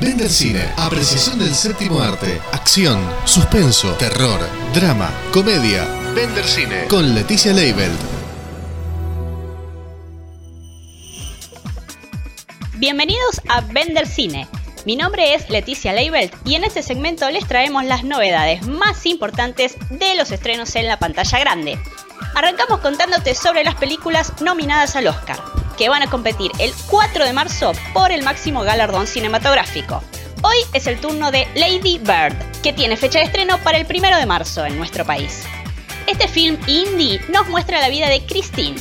Vender Cine, apreciación del séptimo arte, acción, suspenso, terror, drama, comedia. Vender Cine con Leticia Leibelt. Bienvenidos a Vender Cine. Mi nombre es Leticia Leibelt y en este segmento les traemos las novedades más importantes de los estrenos en la pantalla grande. Arrancamos contándote sobre las películas nominadas al Oscar, que van a competir el 4 de marzo por el máximo galardón cinematográfico. Hoy es el turno de Lady Bird, que tiene fecha de estreno para el 1 de marzo en nuestro país. Este film indie nos muestra la vida de Christine,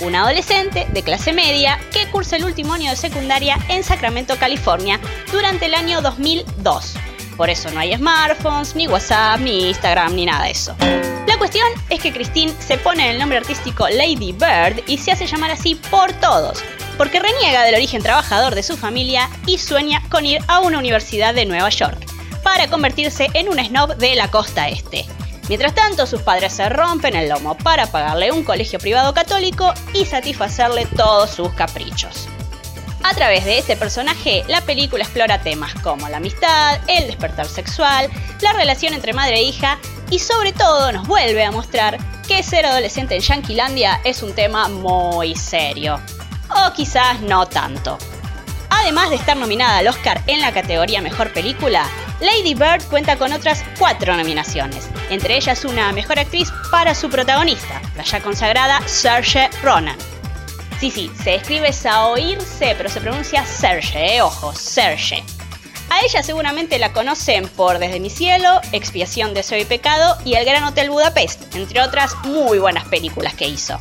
una adolescente de clase media que cursa el último año de secundaria en Sacramento, California, durante el año 2002. Por eso no hay smartphones, ni WhatsApp, ni Instagram, ni nada de eso. La cuestión es que Christine se pone el nombre artístico Lady Bird y se hace llamar así por todos, porque reniega del origen trabajador de su familia y sueña con ir a una universidad de Nueva York, para convertirse en un snob de la costa este. Mientras tanto, sus padres se rompen el lomo para pagarle un colegio privado católico y satisfacerle todos sus caprichos. A través de este personaje, la película explora temas como la amistad, el despertar sexual, la relación entre madre e hija y sobre todo nos vuelve a mostrar que ser adolescente en Yanquilandia es un tema muy serio. O quizás no tanto. Además de estar nominada al Oscar en la categoría Mejor Película, Lady Bird cuenta con otras cuatro nominaciones, entre ellas una Mejor Actriz para su protagonista, la ya consagrada Saoirse Ronan. Sí, sí, se escribe Saoirse, pero se pronuncia Serge, eh, ojo, Serge. A ella seguramente la conocen por Desde mi cielo, Expiación de Soy Pecado y El Gran Hotel Budapest, entre otras muy buenas películas que hizo.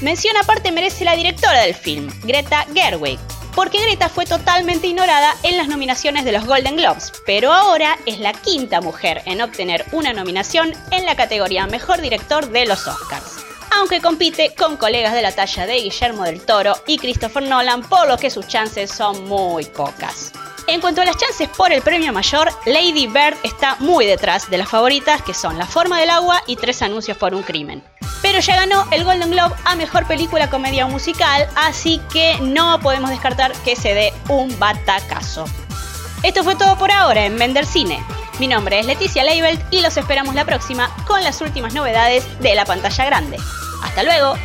Mención aparte merece la directora del film, Greta Gerwig, porque Greta fue totalmente ignorada en las nominaciones de los Golden Globes, pero ahora es la quinta mujer en obtener una nominación en la categoría Mejor Director de los Oscars. Aunque compite con colegas de la talla de Guillermo del Toro y Christopher Nolan, por lo que sus chances son muy pocas. En cuanto a las chances por el premio mayor, Lady Bird está muy detrás de las favoritas que son La forma del agua y Tres anuncios por un crimen. Pero ya ganó el Golden Globe a Mejor Película Comedia Musical, así que no podemos descartar que se dé un batacazo. Esto fue todo por ahora en Vender Cine. Mi nombre es Leticia Leibelt y los esperamos la próxima con las últimas novedades de la pantalla grande. ¡Hasta luego!